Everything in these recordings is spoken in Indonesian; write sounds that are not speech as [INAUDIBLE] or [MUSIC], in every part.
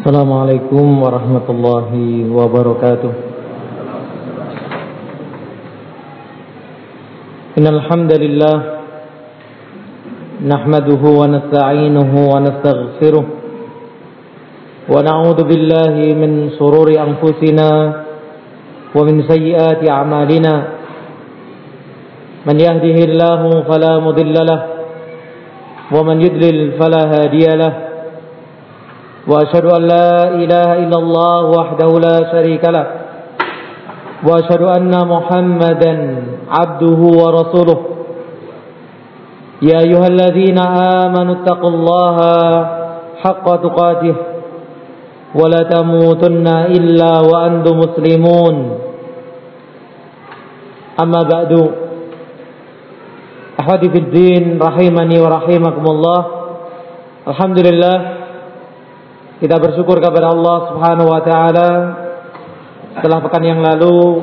السلام عليكم ورحمة الله وبركاته إن الحمد لله نحمده ونستعينه ونستغفره ونعوذ بالله من شرور أنفسنا ومن سيئات أعمالنا من يهده الله فلا مضل له ومن يضلل فلا هادي له وأشهد أن لا إله إلا الله وحده لا شريك له وأشهد أن محمدا عبده ورسوله. يا أيها الذين آمنوا اتقوا الله حق تقاته ولا تموتن إلا وأنتم مسلمون. أما بعد أحوتي في الدين رحمني ورحمكم الله. الحمد لله kita bersyukur kepada Allah Subhanahu wa taala. Setelah pekan yang lalu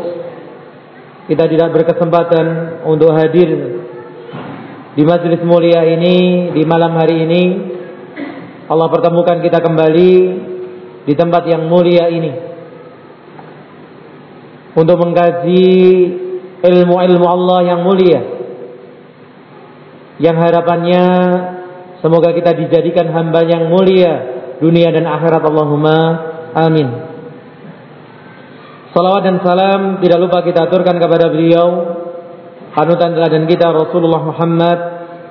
kita tidak berkesempatan untuk hadir di majelis mulia ini di malam hari ini. Allah pertemukan kita kembali di tempat yang mulia ini. Untuk mengkaji ilmu-ilmu Allah yang mulia. Yang harapannya semoga kita dijadikan hamba yang mulia dunia dan akhirat Allahumma amin. Salawat dan salam tidak lupa kita aturkan kepada beliau panutan teladan kita Rasulullah Muhammad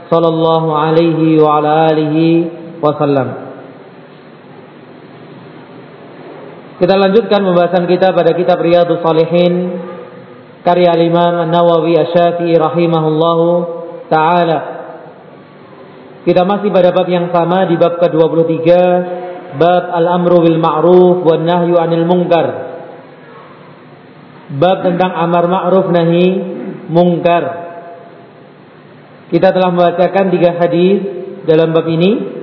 sallallahu alaihi wa ala alihi wasallam. Kita lanjutkan pembahasan kita pada kitab Riyadhus Shalihin karya Imam An-Nawawi Asy-Syafi'i rahimahullahu taala. Kita masih pada bab yang sama di bab ke-23 Bab al-amru bil ma'ruf wan nahyu 'anil munkar. Bab tentang amar ma'ruf nahi mungkar. Kita telah membacakan tiga hadis dalam bab ini.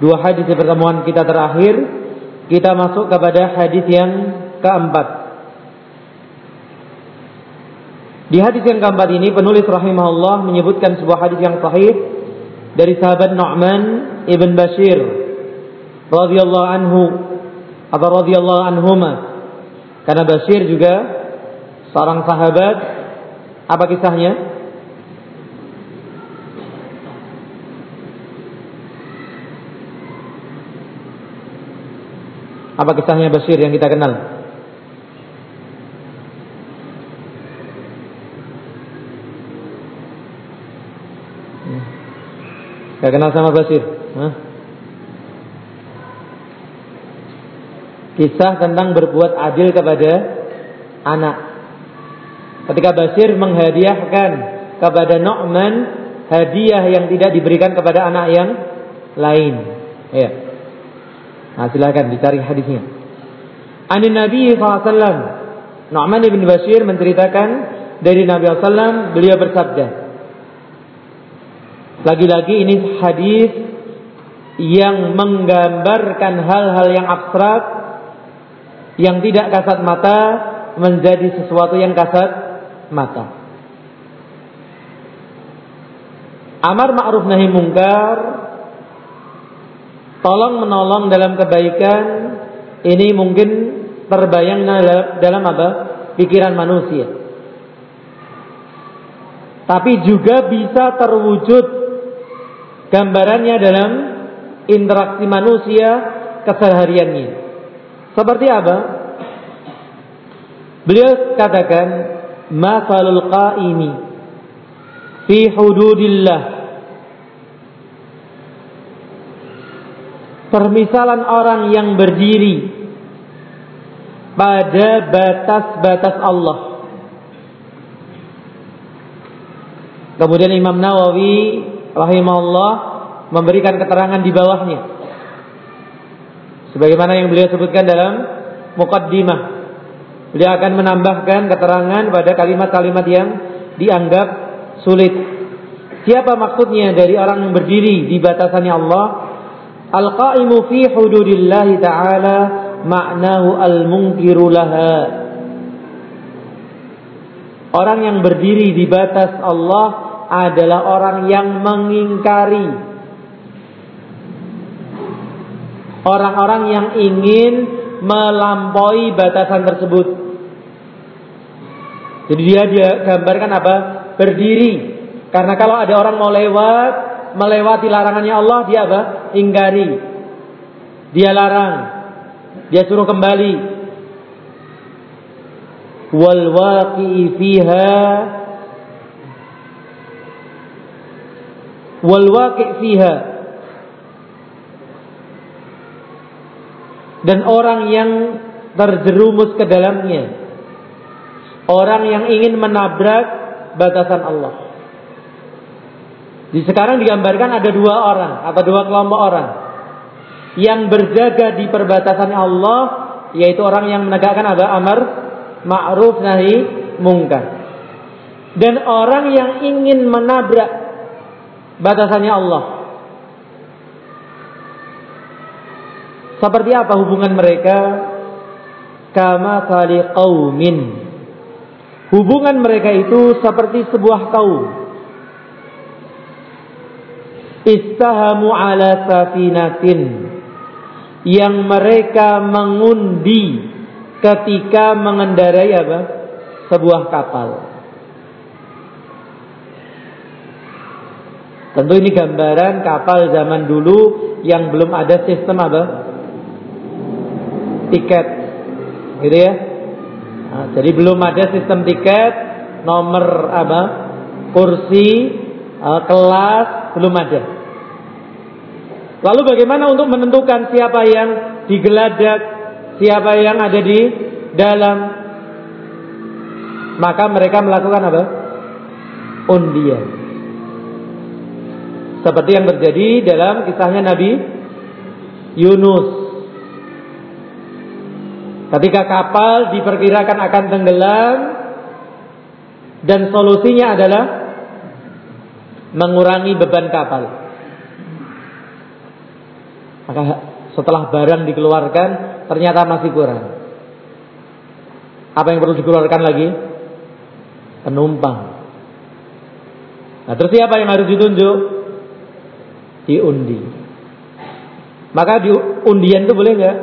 Dua hadis di pertemuan kita terakhir. Kita masuk kepada hadis yang keempat. Di hadis yang keempat ini penulis rahimahullah menyebutkan sebuah hadis yang sahih dari sahabat Nu'man ibn Bashir radhiyallahu anhu atau radhiyallahu anhuma. Karena Bashir juga seorang sahabat apa kisahnya? Apa kisahnya Bashir yang kita kenal Gak kenal sama Basir? Hah? Kisah tentang berbuat adil kepada anak. Ketika Basir menghadiahkan kepada Nu'man hadiah yang tidak diberikan kepada anak yang lain. Ya. Nah, silakan dicari hadisnya. Anin Nabi SAW Nu'man ibn Bashir menceritakan dari Nabi SAW beliau bersabda lagi-lagi ini hadis yang menggambarkan hal-hal yang abstrak yang tidak kasat mata menjadi sesuatu yang kasat mata. Amar ma'ruf nahi mungkar tolong menolong dalam kebaikan ini mungkin terbayang dalam apa? pikiran manusia. Tapi juga bisa terwujud gambarannya dalam interaksi manusia kesehariannya. Seperti apa? Beliau katakan, "Masalul qaimi fi hududillah." Permisalan orang yang berdiri pada batas-batas Allah. Kemudian Imam Nawawi rahimahullah memberikan keterangan di bawahnya. Sebagaimana yang beliau sebutkan dalam muqaddimah. Beliau akan menambahkan keterangan pada kalimat-kalimat yang dianggap sulit. Siapa maksudnya dari orang yang berdiri di batasannya Allah? Al-qa'imu fi hududillahi ta'ala ma'nahu al-munkiru laha. Orang yang berdiri di batas Allah adalah orang yang mengingkari Orang-orang yang ingin melampaui batasan tersebut. Jadi dia dia gambarkan apa? Berdiri. Karena kalau ada orang mau lewat, melewati larangannya Allah, dia apa? Ingkari. Dia larang. Dia suruh kembali. Wal waqi'i fiha wal waqi' fiha. Dan orang yang terjerumus ke dalamnya. Orang yang ingin menabrak batasan Allah. Di sekarang digambarkan ada dua orang atau dua kelompok orang. Yang berjaga di perbatasan Allah yaitu orang yang menegakkan apa? Amar ma'ruf nahi mungkar. Dan orang yang ingin menabrak batasannya Allah. Seperti apa hubungan mereka? Kama kali qaumin. Hubungan mereka itu seperti sebuah kaum. Istahamu ala safinatin. Yang mereka mengundi ketika mengendarai apa? Sebuah kapal. Tentu ini gambaran kapal zaman dulu yang belum ada sistem apa? Tiket. Gitu ya. Nah, jadi belum ada sistem tiket, nomor apa? Kursi, uh, kelas belum ada. Lalu bagaimana untuk menentukan siapa yang digeladak, siapa yang ada di dalam? Maka mereka melakukan apa? Undian. Seperti yang terjadi dalam kisahnya Nabi Yunus. Ketika kapal diperkirakan akan tenggelam dan solusinya adalah mengurangi beban kapal. Maka setelah barang dikeluarkan ternyata masih kurang. Apa yang perlu dikeluarkan lagi? Penumpang. Nah, terus siapa yang harus ditunjuk? Diundi. Maka di undian itu boleh nggak?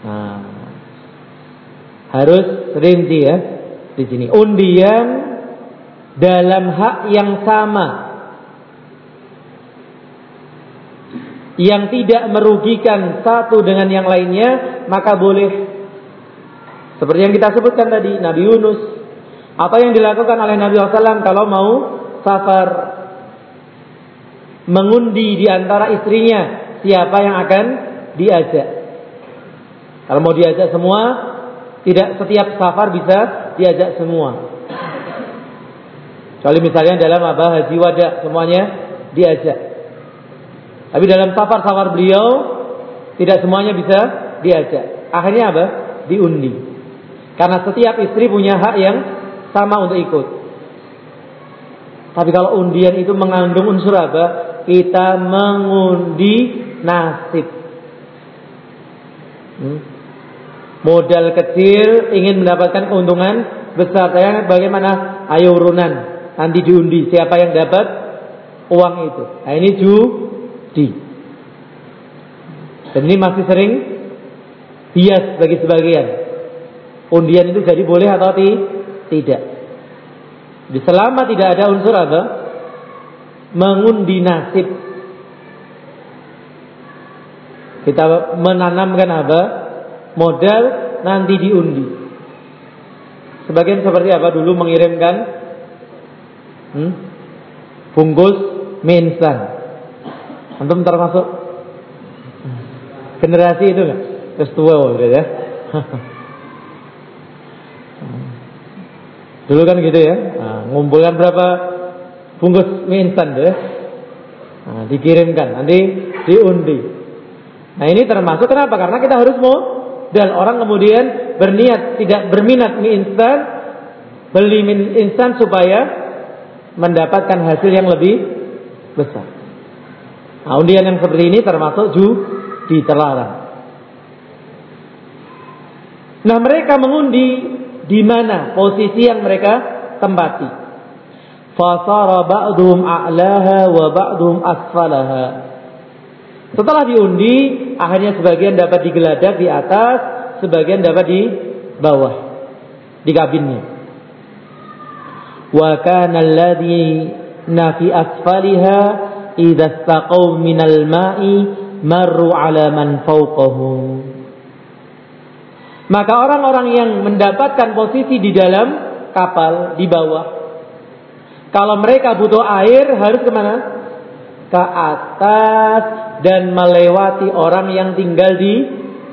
Nah, harus rinci ya di sini. Undian dalam hak yang sama yang tidak merugikan satu dengan yang lainnya maka boleh seperti yang kita sebutkan tadi Nabi Yunus atau yang dilakukan oleh Nabi SAW kalau mau safar mengundi di antara istrinya siapa yang akan diajak. Kalau mau diajak semua, tidak setiap safar bisa diajak semua. Kecuali misalnya dalam apa haji wada semuanya diajak. Tapi dalam safar-safar beliau tidak semuanya bisa diajak. Akhirnya apa? Diundi. Karena setiap istri punya hak yang sama untuk ikut. Tapi kalau undian itu mengandung unsur apa? Kita mengundi nasib. Hmm. Modal kecil ingin mendapatkan keuntungan besar. Saya bagaimana? Ayo urunan. Nanti diundi siapa yang dapat uang itu. Nah ini judi. Dan ini masih sering bias bagi sebagian. Undian itu jadi boleh atau tidak. Selama tidak ada unsur apa? Mengundi nasib. Kita menanamkan apa? Modal nanti diundi. Sebagian seperti apa dulu mengirimkan hmm, bungkus mie. Antum termasuk generasi itu nggak? Terus tua ya. [LAUGHS] Dulu kan gitu ya, nah, ngumpulkan berapa bungkus mie instan deh. Nah, dikirimkan, nanti diundi. Nah ini termasuk kenapa? Karena kita harus mau dan orang kemudian berniat tidak berminat mie instan, beli mie instan supaya mendapatkan hasil yang lebih besar. Nah, undian yang seperti ini termasuk judi terlarang. Nah mereka mengundi di mana posisi yang mereka tempati fasara ba'duhum a'laha wa ba'duhum asfalaha Setelah diundi, akhirnya sebagian dapat digeladak di atas, sebagian dapat di bawah di kabinnya. Wa kana alladhina fi asfaliha idza istaqaw minal ma'i marru ala man fawqahum. Maka orang-orang yang mendapatkan posisi di dalam kapal di bawah, kalau mereka butuh air harus ke mana? Ke atas dan melewati orang yang tinggal di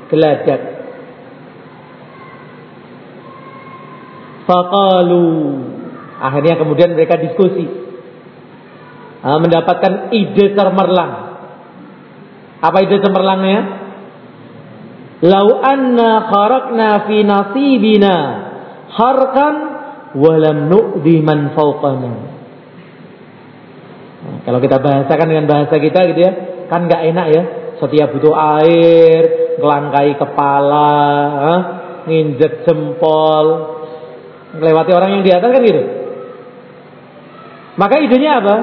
geladak. Fakalu. Akhirnya kemudian mereka diskusi. Nah, mendapatkan ide cemerlang. Apa ide cemerlangnya? Lau anna kharakna fi nasibina harkan walam nu'di man fawqana. Nah, kalau kita bahasakan dengan bahasa kita gitu ya, kan nggak enak ya. Setiap butuh air, ngelangkai kepala, huh? nginjek jempol, melewati orang yang di atas kan gitu. Maka idenya apa?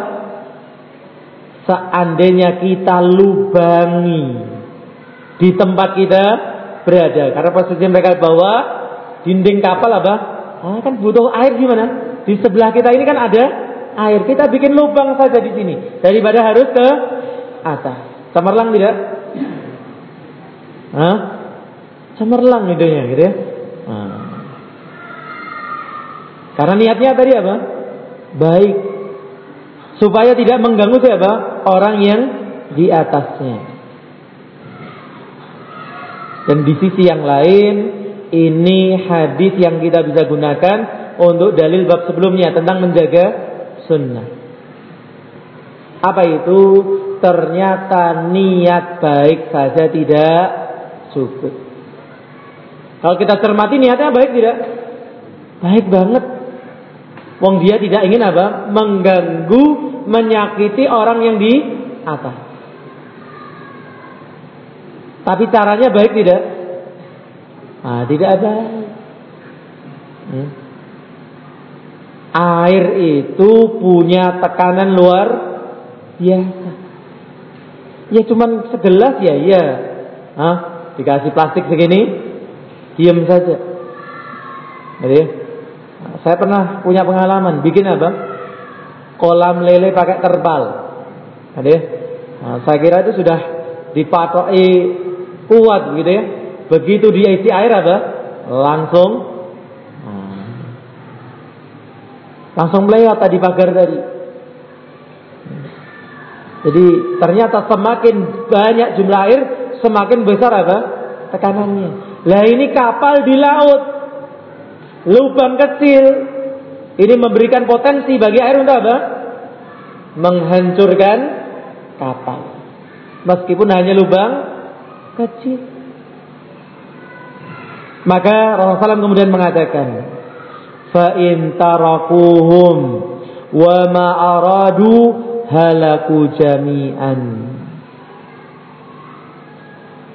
Seandainya kita lubangi di tempat kita berada. Karena posisi mereka bawah dinding kapal apa? Ah, kan butuh air gimana? Di sebelah kita ini kan ada air. Kita bikin lubang saja di sini daripada harus ke atas. Cemerlang tidak? Hah? Cemerlang idenya gitu ya. Nah. Karena niatnya tadi apa? Baik. Supaya tidak mengganggu siapa? Orang yang di atasnya. Dan di sisi yang lain, ini hadis yang kita bisa gunakan untuk dalil bab sebelumnya tentang menjaga sunnah. Apa itu? Ternyata niat baik saja tidak cukup. Kalau kita cermati niatnya baik tidak? Baik banget. Wong dia tidak ingin apa? Mengganggu, menyakiti orang yang di atas. Tapi caranya baik tidak? Ah, tidak ada. Hmm. Air itu punya tekanan luar biasa. Ya cuman segelas ya, iya. Hah? Dikasih plastik segini, diam saja. Jadi, saya pernah punya pengalaman bikin apa? Kolam lele pakai terpal. Jadi, nah, saya kira itu sudah dipatoki kuat begitu ya. Begitu dia isi air apa? Langsung langsung melewat tadi pagar tadi. Jadi ternyata semakin banyak jumlah air, semakin besar apa? Tekanannya. Lah ini kapal di laut. Lubang kecil. Ini memberikan potensi bagi air untuk apa? Menghancurkan kapal. Meskipun hanya lubang kecil. Maka Rasulullah SAW kemudian mengatakan, "Fa in tarakuhum wa ma aradu halaku jami'an."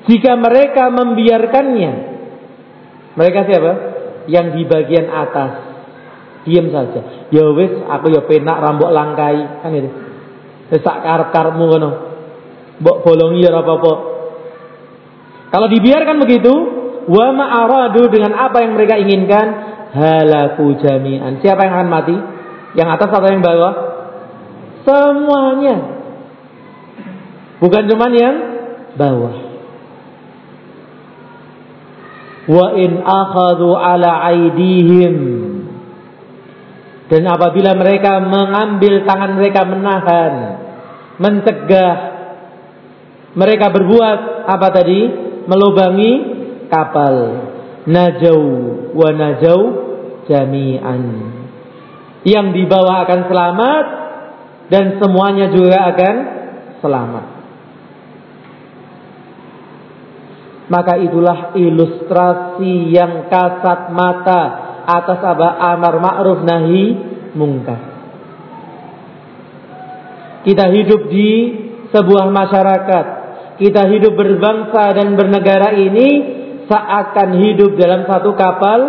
Jika mereka membiarkannya, mereka siapa? Yang di bagian atas. Diam saja. Ya wis, aku ya penak rambut langkai, kan itu. Sak karep-karepmu ngono. Bolongi ya apa-apa. Kalau dibiarkan begitu, wa ma'aradu dengan apa yang mereka inginkan, halaku jami'an. Siapa yang akan mati? Yang atas atau yang bawah? Semuanya. Bukan cuma yang bawah. Wa in akhadu ala aidihim dan apabila mereka mengambil tangan mereka menahan, mencegah mereka berbuat apa tadi? melubangi kapal. Najau wa najau jami'an. Yang di bawah akan selamat dan semuanya juga akan selamat. Maka itulah ilustrasi yang kasat mata atas apa amar ma'ruf nahi mungkar. Kita hidup di sebuah masyarakat kita hidup berbangsa dan bernegara ini seakan hidup dalam satu kapal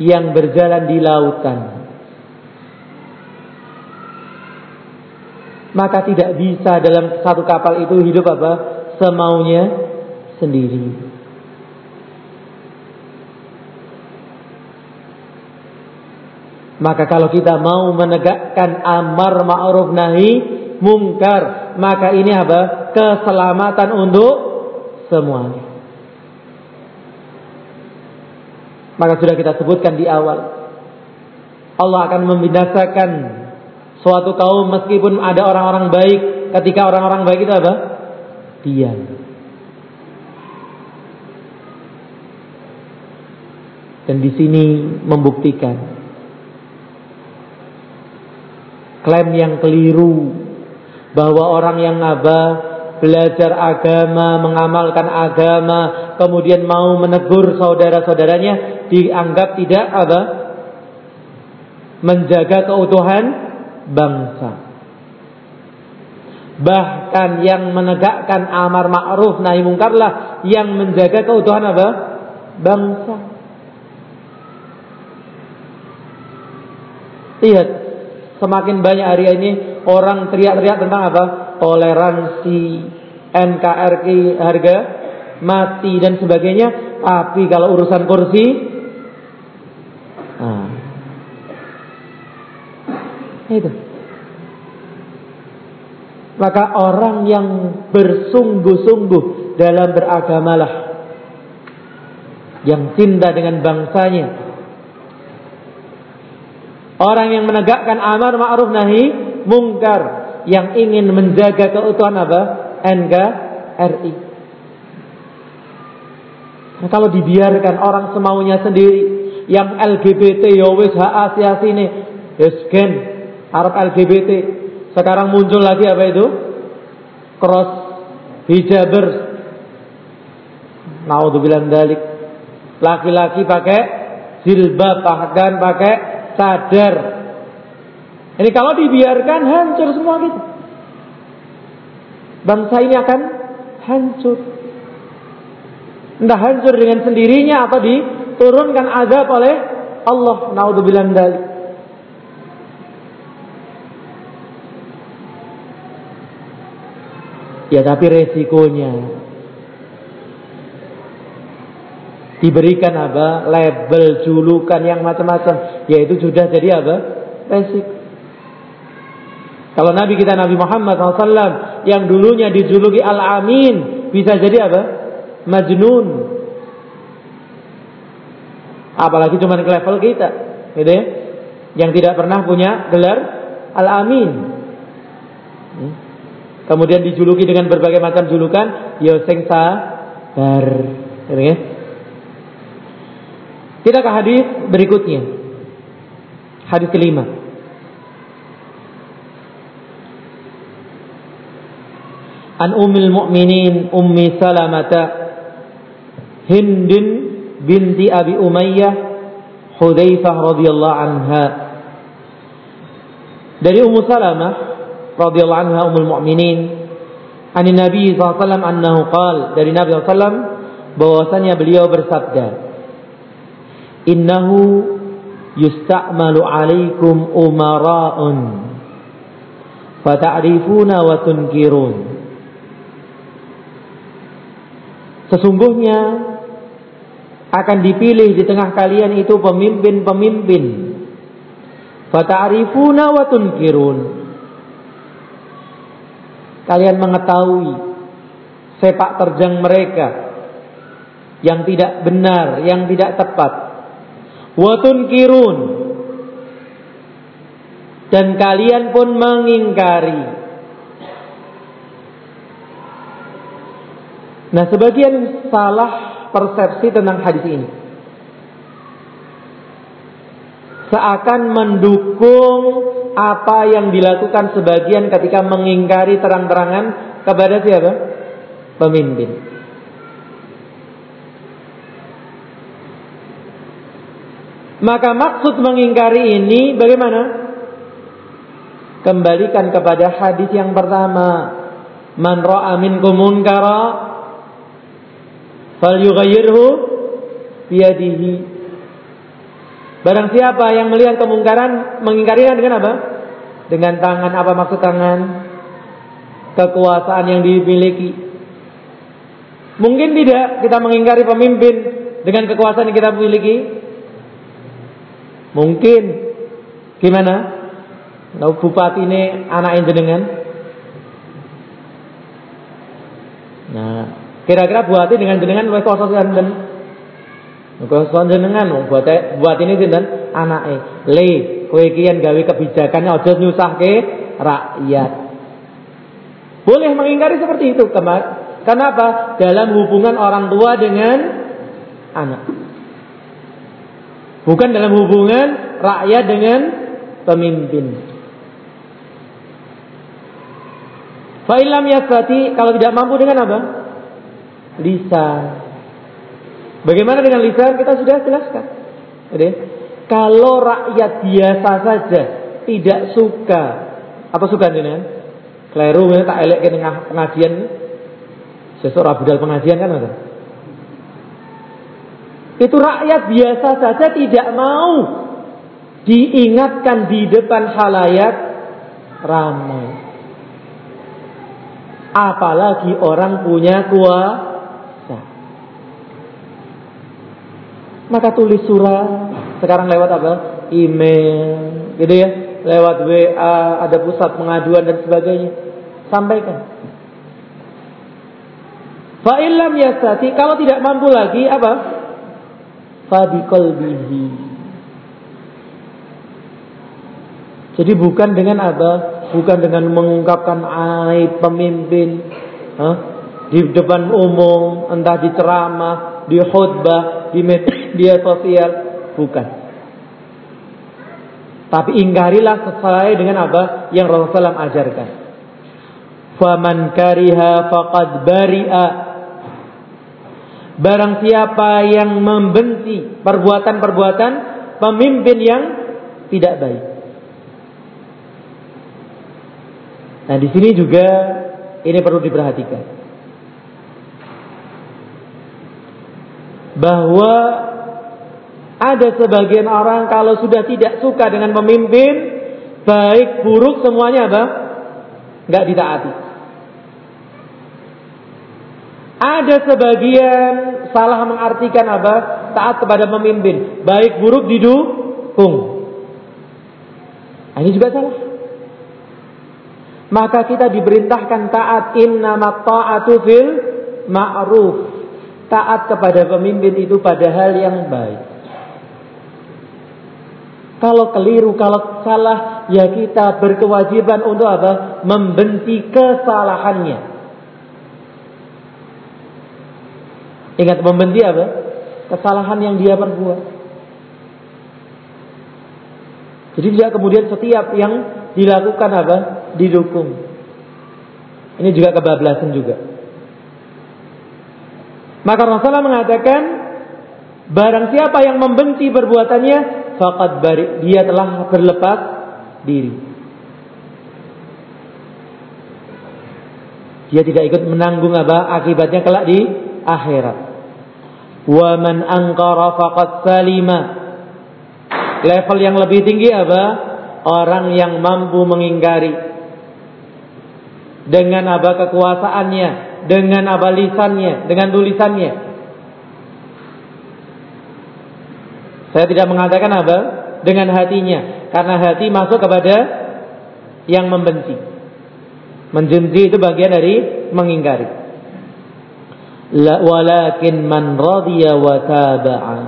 yang berjalan di lautan. Maka tidak bisa dalam satu kapal itu hidup apa? Semaunya sendiri. Maka kalau kita mau menegakkan amar ma'ruf nahi mungkar, maka ini apa? Keselamatan untuk semuanya. Maka sudah kita sebutkan di awal. Allah akan membinasakan suatu kaum meskipun ada orang-orang baik. Ketika orang-orang baik itu apa? Diam. Dan di sini membuktikan klaim yang keliru bahwa orang yang ngabah belajar agama, mengamalkan agama, kemudian mau menegur saudara-saudaranya dianggap tidak apa? menjaga keutuhan bangsa. Bahkan yang menegakkan amar ma'ruf nahi mungkarlah yang menjaga keutuhan apa? bangsa. Lihat, semakin banyak hari ini orang teriak-teriak tentang apa? Toleransi, NKRI, harga mati dan sebagainya. Tapi kalau urusan kursi, nah, itu. Maka orang yang bersungguh-sungguh dalam beragamalah yang cinta dengan bangsanya. Orang yang menegakkan amar ma'ruf nahi mungkar yang ingin menjaga keutuhan apa? NKRI. Nah, kalau dibiarkan orang semaunya sendiri yang LGBT ya wis hak asasi ini ya Arab LGBT. Sekarang muncul lagi apa itu? Cross hijabers. Naudzubillah dalik. Laki-laki pakai jilbab bahkan pakai sadar. Ini kalau dibiarkan hancur semua gitu. Bangsa ini akan hancur. Entah hancur dengan sendirinya atau diturunkan azab oleh Allah. Naudzubillah dalik. Ya tapi resikonya diberikan apa? Label, julukan yang macam-macam, yaitu sudah jadi apa? Resiko. Kalau Nabi kita Nabi Muhammad SAW yang dulunya dijuluki Al-Amin bisa jadi apa? Majnun. Apalagi cuma ke level kita, gitu ya? Yang tidak pernah punya gelar Al-Amin. Hmm? Kemudian dijuluki dengan berbagai macam julukan, ya sing sabar. Ya. Kita ke hadis berikutnya. Hadis kelima. An Ummul Mukminin Ummi Salamata Hindin binti Abi Umayyah Hudzaifah radhiyallahu anha. Dari Ummu Salamah radhiyallahu anha ummul mukminin ani Nabi SAW annahu qal dari Nabi SAW bahwasanya beliau bersabda innahu yusta'malu alaikum umara'un fata'rifuna wa tunkirun sesungguhnya akan dipilih di tengah kalian itu pemimpin-pemimpin fata'rifuna wa tunkirun kalian mengetahui sepak terjang mereka yang tidak benar, yang tidak tepat. Watun kirun dan kalian pun mengingkari. Nah, sebagian salah persepsi tentang hadis ini. Seakan mendukung apa yang dilakukan sebagian ketika mengingkari terang-terangan kepada siapa? Pemimpin. Maka maksud mengingkari ini bagaimana? Kembalikan kepada hadis yang pertama. Man ra'a minkum munkara falyughayyirhu biyadihi Barang siapa yang melihat kemungkaran mengingkarinya dengan apa? Dengan tangan apa maksud tangan? kekuasaan yang dimiliki. Mungkin tidak kita mengingkari pemimpin dengan kekuasaan yang kita miliki. Mungkin gimana? Nah, bupati ini anak jenengan. Nah, kira-kira bupati dengan jenengan luwih kuasa sinten? Kuasa jenengan buat buat ini sinten? Anake. Le, kowe iki yen gawe kebijakannya aja nyusahke rakyat. Boleh mengingkari seperti itu. Kenapa? Dalam hubungan orang tua dengan anak. Bukan dalam hubungan rakyat dengan pemimpin. Fa'ilam yasfati kalau tidak mampu dengan apa? Lisan. Bagaimana dengan lisan? Kita sudah jelaskan. Jadi, kalau rakyat biasa saja tidak suka apa suka dengan Kleru tak elek ke pengajian. Seseorang budal pengajian kan ada. Itu rakyat biasa saja tidak mau diingatkan di depan halayak ramai. Apalagi orang punya kuasa. Maka tulis surat. Sekarang lewat apa? Email. Gitu ya. Lewat WA, ada pusat pengaduan dan sebagainya sampaikan. Fa'ilam yastati kalau tidak mampu lagi apa? Fabiqalbihi. Jadi bukan dengan apa? Bukan dengan mengungkapkan aib pemimpin huh? di depan umum, entah di ceramah, di khutbah, di media sosial, bukan. Tapi ingkarilah sesuai dengan apa yang Rasulullah ajarkan. Faman kariha faqad bari'a. Barang siapa yang membenci perbuatan-perbuatan pemimpin yang tidak baik. Nah, di sini juga ini perlu diperhatikan. Bahwa ada sebagian orang kalau sudah tidak suka dengan pemimpin, baik buruk semuanya apa? Enggak ditaati. Ada sebagian salah mengartikan apa? Taat kepada pemimpin, baik buruk didukung. Nah, ini juga salah. Maka kita diperintahkan taat inna ta'atu fil ma'ruf. Taat kepada pemimpin itu pada hal yang baik. Kalau keliru, kalau salah, ya kita berkewajiban untuk apa? Membenci kesalahannya. Ingat membenci apa? Kesalahan yang dia perbuat. Jadi tidak kemudian setiap yang dilakukan apa? Didukung. Ini juga kebablasan juga. Maka Rasulullah mengatakan barang siapa yang membenci perbuatannya faqad bari dia telah berlepas diri. Dia tidak ikut menanggung apa akibatnya kelak di akhirat. Wa man angkara faqad salima. Level yang lebih tinggi apa? Orang yang mampu mengingkari. Dengan apa kekuasaannya, dengan apa lisannya, dengan tulisannya. Saya tidak mengatakan apa? Dengan hatinya, karena hati masuk kepada yang membenci. Menjenji itu bagian dari mengingkari. Walakin man radiya wa taba'a.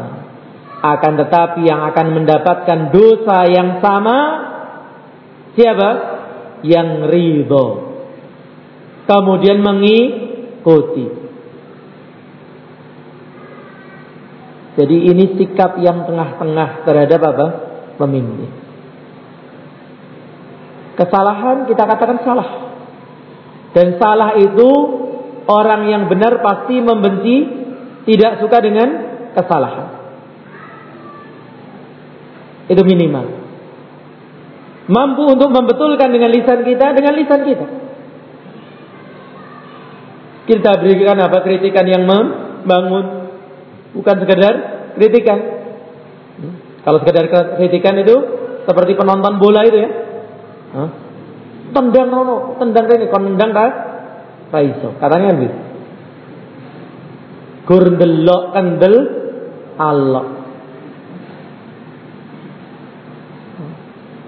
Akan tetapi yang akan mendapatkan dosa yang sama siapa? Yang ridho. Kemudian mengikuti jadi ini sikap yang tengah-tengah terhadap apa pemimpin kesalahan kita katakan salah dan salah itu Orang yang benar pasti membenci, tidak suka dengan kesalahan. Itu minimal. Mampu untuk membetulkan dengan lisan kita, dengan lisan kita. Kita berikan apa? Kritikan yang membangun. Bukan sekedar kritikan. Kalau sekedar kritikan itu seperti penonton bola itu ya. Tendang nono, tendang ini, kon nendang ta? Ra iso. Katanya gitu. Gur ndelok kendel Allah.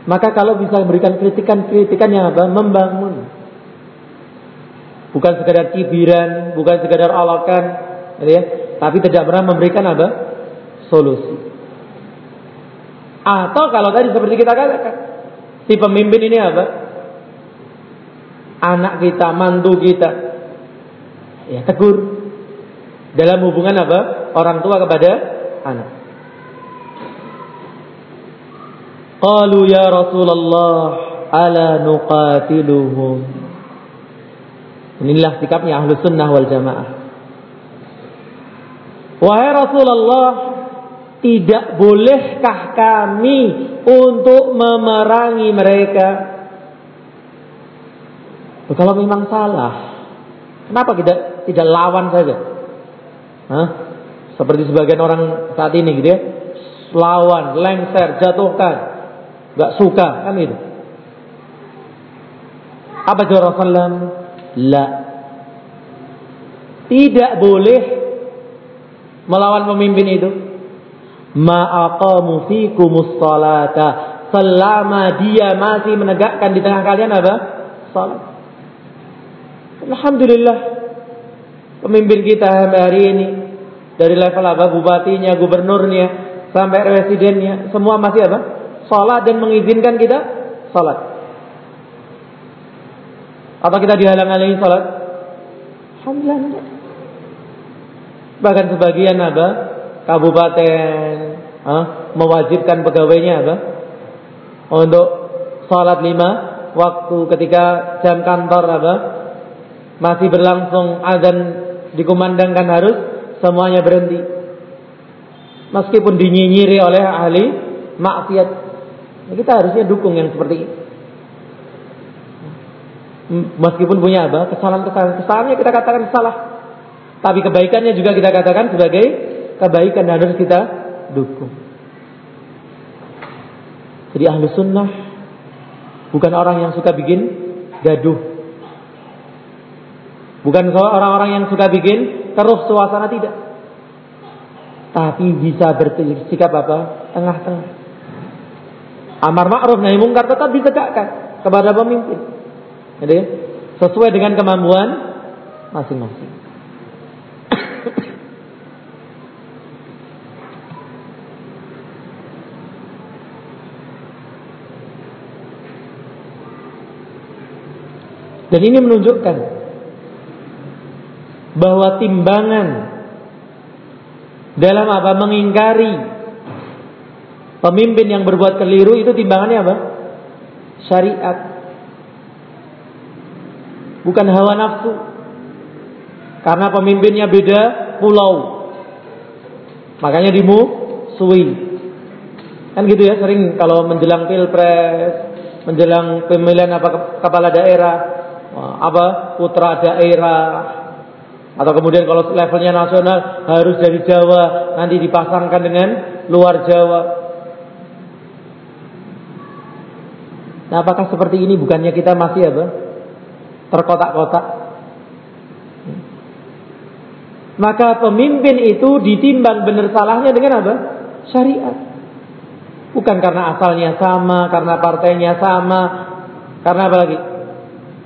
Maka kalau bisa memberikan kritikan-kritikan yang apa? Membangun. Bukan sekedar cibiran, bukan sekedar alakan, gitu ya. Tapi tidak pernah memberikan apa? Solusi. Atau kalau tadi seperti kita katakan, si pemimpin ini apa? Anak kita, mantu kita. Ya tegur. Dalam hubungan apa? Orang tua kepada anak. Qalu ya Rasulullah ala nuqatiluhum. Inilah sikapnya ahlu sunnah wal jamaah. Wahai Rasulullah, tidak bolehkah kami untuk memerangi mereka? Kalau memang salah, kenapa tidak tidak lawan saja? Hah? Seperti sebagian orang saat ini gitu ya, lawan, lengser, jatuhkan, nggak suka kan itu. Apa jawab Rasulullah? La. Tidak boleh melawan pemimpin itu ma'aqamu fikumus salata selama dia masih menegakkan di tengah kalian apa? Salat. Alhamdulillah pemimpin kita hari ini dari level apa? Bupatinya, gubernurnya, sampai residennya, semua masih apa? Salat dan mengizinkan kita salat. Apa kita dihalang-halangi salat? Alhamdulillah. Bahkan sebagian apa? kabupaten huh, mewajibkan pegawainya apa? Untuk sholat lima waktu ketika jam kantor apa? Masih berlangsung azan dikumandangkan harus semuanya berhenti. Meskipun dinyinyiri oleh ahli maksiat, kita harusnya dukung yang seperti ini. Meskipun punya apa? Kesalahan-kesalahan. Kesalahannya kita katakan salah. Tapi kebaikannya juga kita katakan sebagai kebaikan dan harus kita dukung. Jadi ahlu sunnah bukan orang yang suka bikin gaduh. Bukan orang-orang yang suka bikin terus suasana tidak. Tapi bisa bersikap apa? Tengah-tengah. Amar ma'ruf nahi mungkar tetap ditegakkan kepada pemimpin. Jadi sesuai dengan kemampuan masing-masing. Dan ini menunjukkan bahwa timbangan dalam apa mengingkari pemimpin yang berbuat keliru itu timbangannya apa? Syariat. Bukan hawa nafsu. Karena pemimpinnya beda pulau. Makanya dimusuhi. Kan gitu ya sering kalau menjelang pilpres, menjelang pemilihan apa kepala daerah, apa putra daerah atau kemudian kalau levelnya nasional harus dari Jawa nanti dipasangkan dengan luar Jawa. Nah, apakah seperti ini bukannya kita masih apa? Terkotak-kotak. Maka pemimpin itu ditimbang benar salahnya dengan apa? Syariat. Bukan karena asalnya sama, karena partainya sama, karena apa lagi?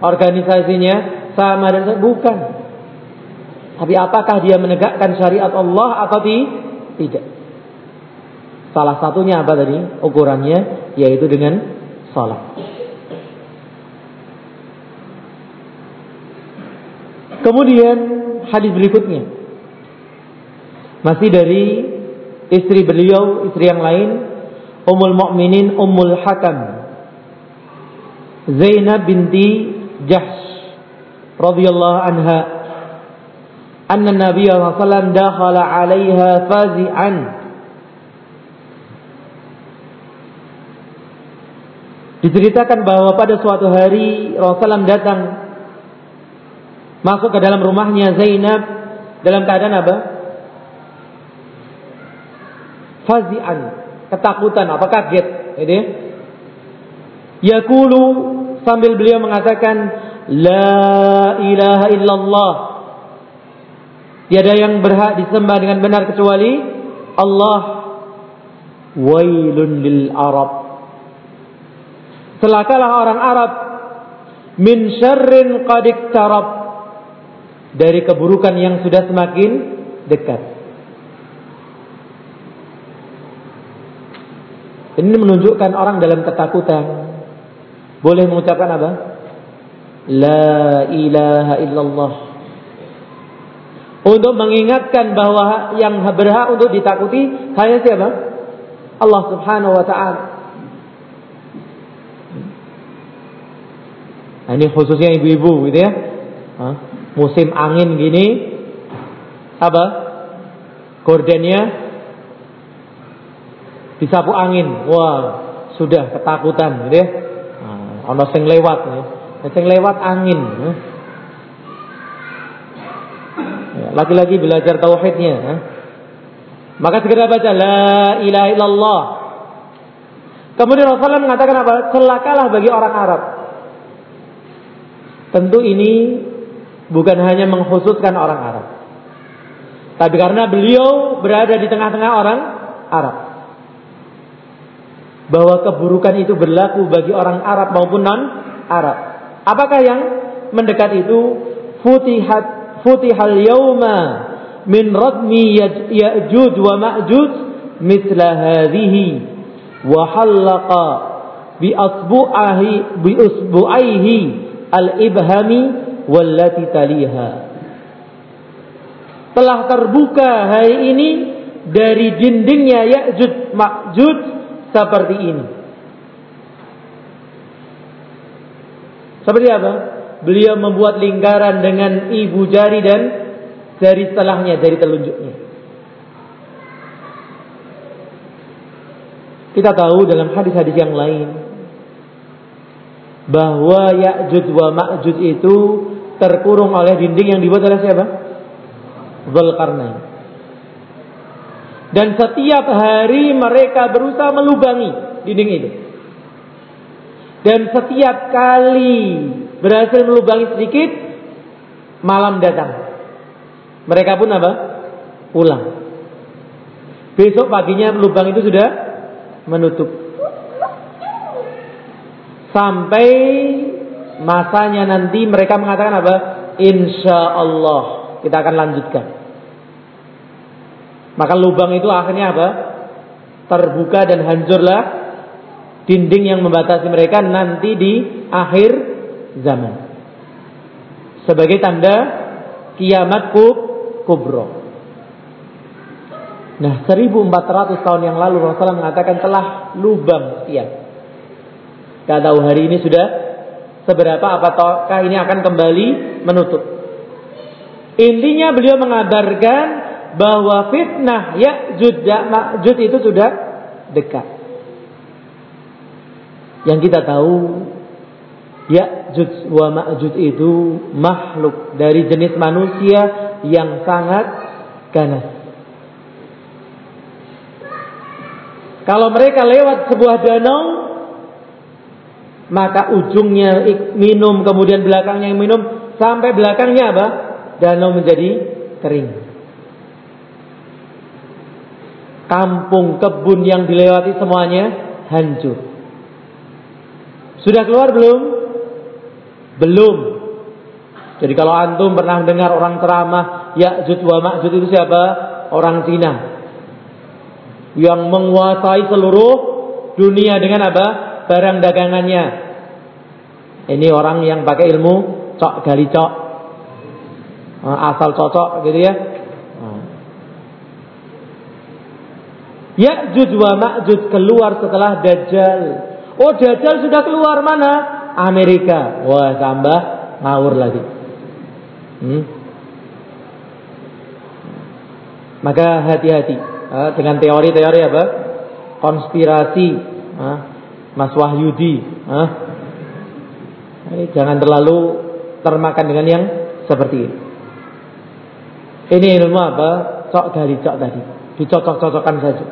Organisasinya sama dan bukan. Tapi apakah dia menegakkan syariat Allah atau tidak? Salah satunya apa tadi? Ukurannya yaitu dengan salat. Kemudian hadis berikutnya masih dari istri beliau, istri yang lain, Ummul Mukminin Ummul Hakam Zainab binti Jahsh radhiyallahu anha anna Nabi sallallahu alaihi wasallam dakhala 'alaiha fazi'an Diceritakan bahwa pada suatu hari Rasulullah datang masuk ke dalam rumahnya Zainab dalam keadaan apa? Fazi'an, ketakutan apa kaget, gitu ya. Yakulu sambil beliau mengatakan la ilaha illallah. Tiada yang berhak disembah dengan benar kecuali Allah. Wailun lil arab. Celakalah orang Arab. Min syarrin qad iktarab. Dari keburukan yang sudah semakin dekat. Ini menunjukkan orang dalam ketakutan boleh mengucapkan apa? La ilaha illallah. Untuk mengingatkan bahwa yang berhak untuk ditakuti hanya siapa? Allah Subhanahu wa taala. Nah, ini khususnya ibu-ibu gitu ya. Musim angin gini apa? Gordennya disapu angin. Wah, sudah ketakutan gitu ya. Ono sing lewat ya. Sing lewat angin. Ya, lagi-lagi belajar tauhidnya. Ya. Maka segera baca la ilaha illallah. Kemudian Rasulullah mengatakan apa? Celakalah bagi orang Arab Tentu ini bukan hanya mengkhususkan orang Arab. Tapi karena beliau berada di tengah-tengah orang Arab. Bahwa keburukan itu berlaku bagi orang Arab maupun non-Arab. Apakah yang mendekat itu? Futihat futihal yauma min radmi ya'juj wa ma'juj misla hadhihi wa halaqa bi asbu'ahi bi usbu'aihi al-ibhami wallati taliha. Telah terbuka hari ini dari dindingnya Ya'juj Ma'juj seperti ini. Seperti apa? Beliau membuat lingkaran dengan ibu jari dan jari setelahnya, jari telunjuknya. Kita tahu dalam hadis-hadis yang lain bahwa Ya'juj wa Ma'juj itu terkurung oleh dinding yang dibuat oleh siapa? Zulkarnain. Dan setiap hari mereka berusaha melubangi dinding itu. Dan setiap kali berhasil melubangi sedikit, malam datang. Mereka pun apa? Pulang. Besok paginya lubang itu sudah menutup sampai masanya nanti mereka mengatakan apa? Insya Allah kita akan lanjutkan. Maka lubang itu akhirnya apa? Terbuka dan hancurlah dinding yang membatasi mereka nanti di akhir zaman. Sebagai tanda kiamat kub kubro. Nah, 1400 tahun yang lalu Rasulullah mengatakan telah lubang sekian. Tidak tahu hari ini sudah seberapa apakah ini akan kembali menutup. Intinya beliau mengabarkan bahwa fitnah Ya'jud Ma'jud itu sudah dekat. Yang kita tahu Ya'jud wa Ma'jud itu makhluk dari jenis manusia yang sangat ganas. Kalau mereka lewat sebuah danau maka ujungnya minum kemudian belakangnya minum sampai belakangnya apa? Danau menjadi kering. Kampung kebun yang dilewati semuanya hancur. Sudah keluar belum? Belum. Jadi kalau antum pernah dengar orang ceramah Ya'jud wa Ma'jud itu siapa? Orang Cina. Yang menguasai seluruh dunia dengan apa? barang dagangannya. Ini orang yang pakai ilmu cok gali cok. Asal cocok gitu ya. Ya wa Ma'jud keluar setelah Dajjal. Oh Dajjal sudah keluar mana? Amerika. Wah tambah ngawur lagi. Hmm. Maka hati-hati eh, dengan teori-teori apa? Konspirasi. Eh, Mas Wahyudi. Ini jangan terlalu termakan dengan yang seperti ini. Ini ilmu apa? Cok dari cok tadi. Dicocok-cocokkan saja.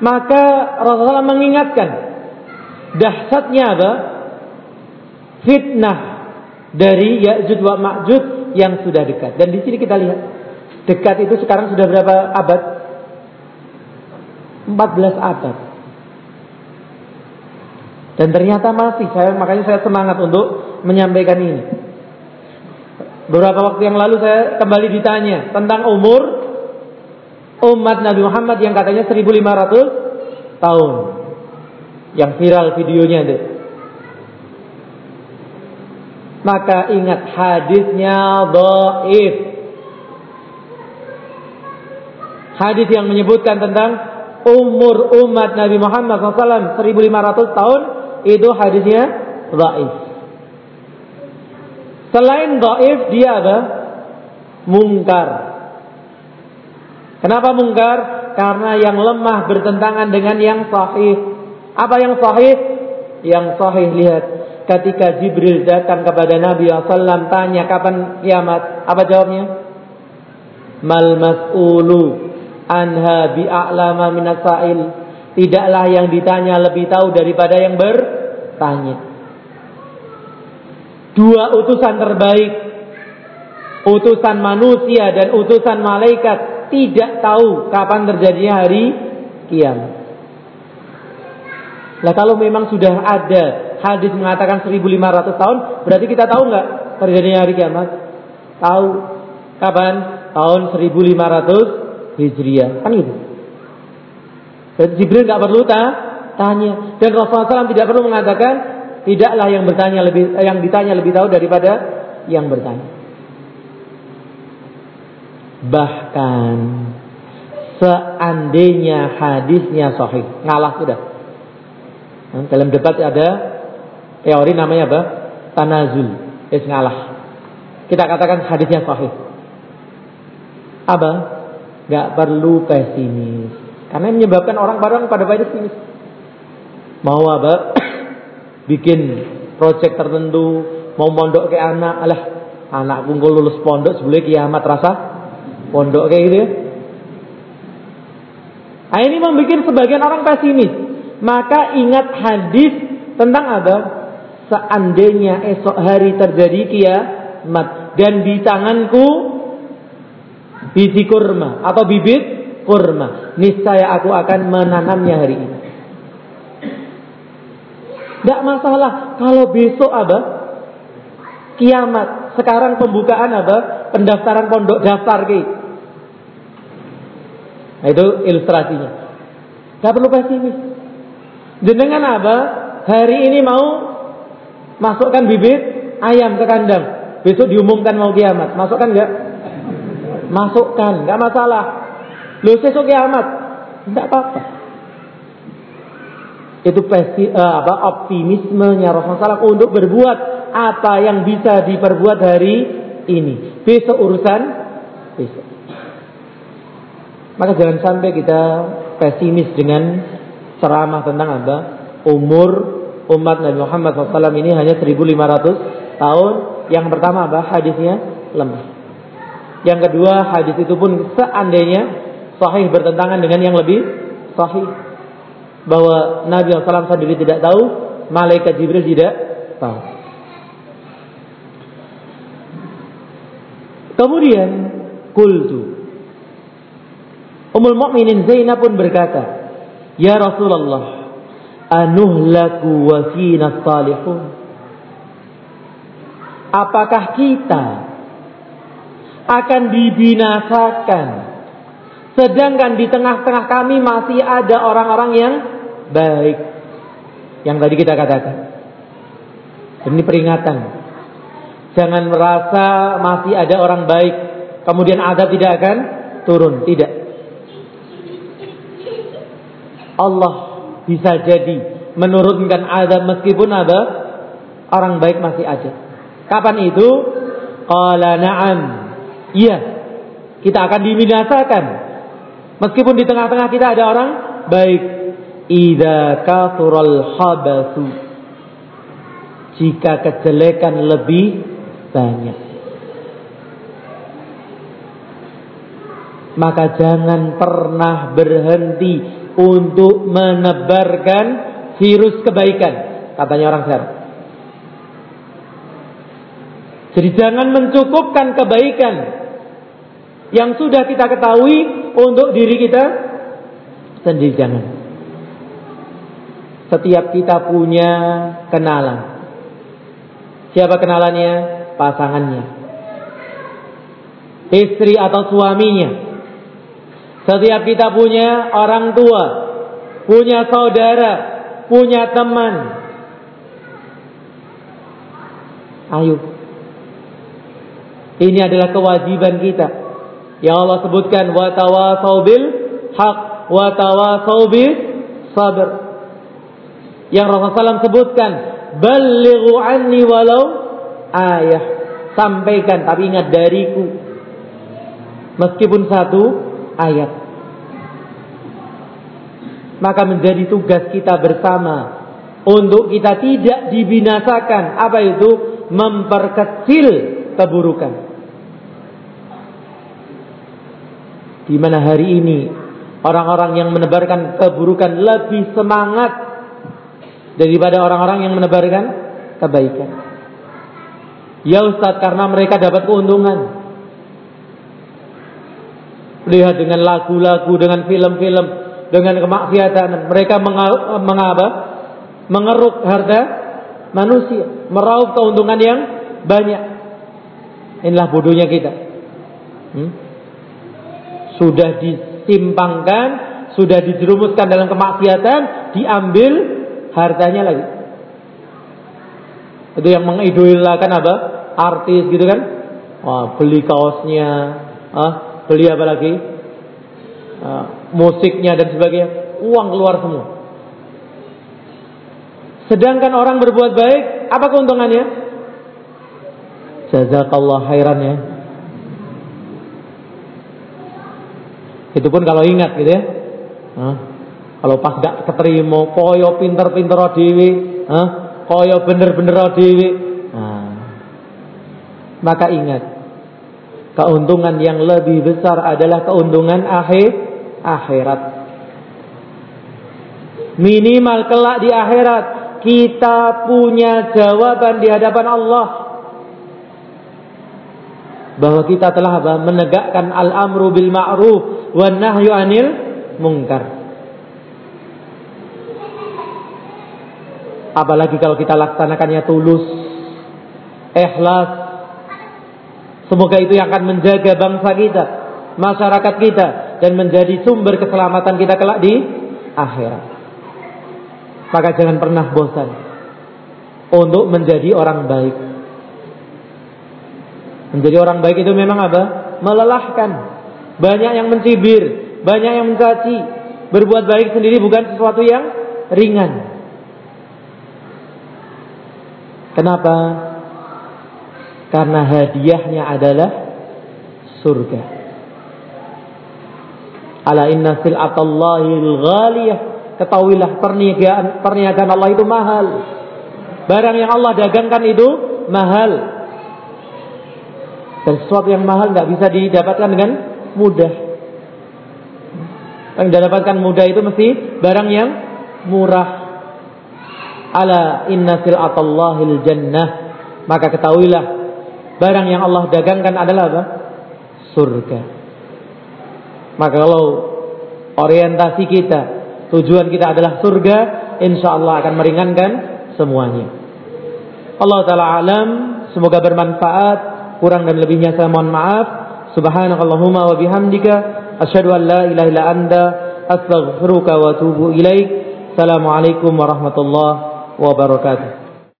Maka Rasulullah mengingatkan dahsyatnya apa? fitnah dari Ya'juj wa Ma'juj yang sudah dekat. Dan di sini kita lihat dekat itu sekarang sudah berapa abad? 14 abad. Dan ternyata masih saya makanya saya semangat untuk menyampaikan ini. Beberapa waktu yang lalu saya kembali ditanya tentang umur umat Nabi Muhammad yang katanya 1500 tahun. Yang viral videonya itu. Maka ingat hadisnya dhaif. Hadis yang menyebutkan tentang umur umat Nabi Muhammad SAW 1500 tahun itu hadisnya dhaif. Selain dhaif dia apa? Mungkar. Kenapa mungkar? Karena yang lemah bertentangan dengan yang sahih. Apa yang sahih? Yang sahih lihat ketika Jibril datang kepada Nabi SAW tanya kapan kiamat. Apa jawabnya? Mal mas'ulu anha bi'a'lama minasail. Tidaklah yang ditanya lebih tahu daripada yang bertanya. Dua utusan terbaik, utusan manusia dan utusan malaikat tidak tahu kapan terjadinya hari kiamat. Nah kalau memang sudah ada hadis mengatakan 1500 tahun, berarti kita tahu nggak terjadinya hari kiamat? Tahu. Kapan? Tahun 1500 Hijriah. Kan itu. Jadi Jibril nggak perlu ta tanya. Dan Rasulullah SAW tidak perlu mengatakan tidaklah yang bertanya lebih yang ditanya lebih tahu daripada yang bertanya. Bahkan seandainya hadisnya sahih, ngalah sudah. Nah, dalam debat ada teori namanya apa? Tanazul, es ngalah. Kita katakan hadisnya sahih. Apa? Gak perlu pesimis. Karena menyebabkan orang-orang pada pesimis. Mau apa? [COUGHS] bikin proyek tertentu, mau mondok ke anak, alah anak kumpul lulus pondok sebelum kiamat rasa pondok kayak gitu ya. Nah, ini membuat sebagian orang pesimis. Maka ingat hadis tentang apa? Seandainya esok hari terjadi kiamat dan di tanganku biji kurma atau bibit kurma, niscaya aku akan menanamnya hari ini. Tidak masalah kalau besok apa? Kiamat. Sekarang pembukaan apa? Pendaftaran pondok daftar ki. Nah, itu ilustrasinya. Tidak perlu pesimis. Jenengan apa? Hari ini mau masukkan bibit ayam ke kandang. Besok diumumkan mau kiamat. Masukkan nggak? Masukkan, nggak masalah. Lu besok kiamat, tidak apa-apa. Itu pasti uh, apa optimismenya Rasulullah untuk berbuat apa yang bisa diperbuat hari ini. Besok urusan besok. Maka jangan sampai kita pesimis dengan ceramah tentang apa? Umur umat Nabi Muhammad SAW ini hanya 1500 tahun. Yang pertama apa? Hadisnya lemah. Yang kedua hadis itu pun seandainya sahih bertentangan dengan yang lebih sahih bahwa Nabi SAW sendiri tidak tahu, malaikat Jibril tidak tahu. Kemudian kultu Ummul Mukminin Zainab pun berkata, "Ya Rasulullah, anuhlaku wa fina salihun?" Apakah kita akan dibinasakan sedangkan di tengah-tengah kami masih ada orang-orang yang baik. Yang tadi kita katakan. Ini peringatan. Jangan merasa masih ada orang baik. Kemudian adab tidak akan turun. Tidak. Allah bisa jadi menurunkan adab meskipun ada orang baik masih ada. Kapan itu? Qala na'am. Iya. Kita akan dibinasakan. Meskipun di tengah-tengah kita ada orang baik idza kathural habasu jika kejelekan lebih banyak maka jangan pernah berhenti untuk menebarkan virus kebaikan katanya orang sekarang Jadi jangan mencukupkan kebaikan yang sudah kita ketahui untuk diri kita sendiri jangan. Setiap kita punya kenalan. Siapa kenalannya? Pasangannya. Istri atau suaminya. Setiap kita punya orang tua, punya saudara, punya teman. Ayo. Ini adalah kewajiban kita. Yang Allah sebutkan wa tawasau bil haq wa tawasau sabr. Yang Rasulullah SAW sebutkan, "Ballighu anni walau ayah." Sampaikan tapi ingat dariku. Meskipun satu ayat. Maka menjadi tugas kita bersama untuk kita tidak dibinasakan. Apa itu? Memperkecil keburukan. Di mana hari ini orang-orang yang menebarkan keburukan lebih semangat daripada orang-orang yang menebarkan kebaikan. Ya Ustaz karena mereka dapat keuntungan. Lihat dengan lagu-lagu, dengan film-film, dengan kemaksiatan, mereka mengapa? Mengeruk harta manusia, meraup keuntungan yang banyak. Inilah bodohnya kita. Hmm? Sudah disimpangkan, sudah dijerumuskan dalam kemaksiatan, diambil hartanya lagi. Itu yang mengidolakan apa? Artis gitu kan? Wah, beli kaosnya, ah, beli apa lagi? Ah, musiknya dan sebagainya, uang keluar semua. Sedangkan orang berbuat baik, apa keuntungannya? Jazakallah khairan ya. Itu pun kalau ingat gitu ya. Hah? Kalau pas gak keterima, koyo pinter-pinter dewi, Hah? koyo bener-bener dewi. Nah. Maka ingat, keuntungan yang lebih besar adalah keuntungan akhir akhirat. Minimal kelak di akhirat kita punya jawaban di hadapan Allah bahwa kita telah menegakkan al-amru bil ma'ruf wan nahyu anil mungkar. Apalagi kalau kita laksanakannya tulus, ikhlas. Semoga itu yang akan menjaga bangsa kita, masyarakat kita dan menjadi sumber keselamatan kita kelak di akhirat. Maka jangan pernah bosan untuk menjadi orang baik. Menjadi orang baik itu memang apa? Melelahkan. Banyak yang mencibir, banyak yang mencaci. Berbuat baik sendiri bukan sesuatu yang ringan. Kenapa? Karena hadiahnya adalah surga. Ala inna sil'atallahil ghaliyah. Ketahuilah perniagaan, perniagaan Allah itu mahal. Barang yang Allah dagangkan itu mahal. Dan sesuatu yang mahal tidak bisa didapatkan dengan mudah. Yang didapatkan mudah itu mesti barang yang murah. Ala inna sil'atallahil jannah. Maka ketahuilah barang yang Allah dagangkan adalah apa? Surga. Maka kalau orientasi kita, tujuan kita adalah surga, insya Allah akan meringankan semuanya. Allah Ta'ala alam, semoga bermanfaat, kurang dan lebihnya saya mohon maaf. Subhanakallahumma wa bihamdika, asyhadu an la ilaha illa anta, astaghfiruka wa atubu ilaik. Assalamualaikum warahmatullahi wabarakatuh.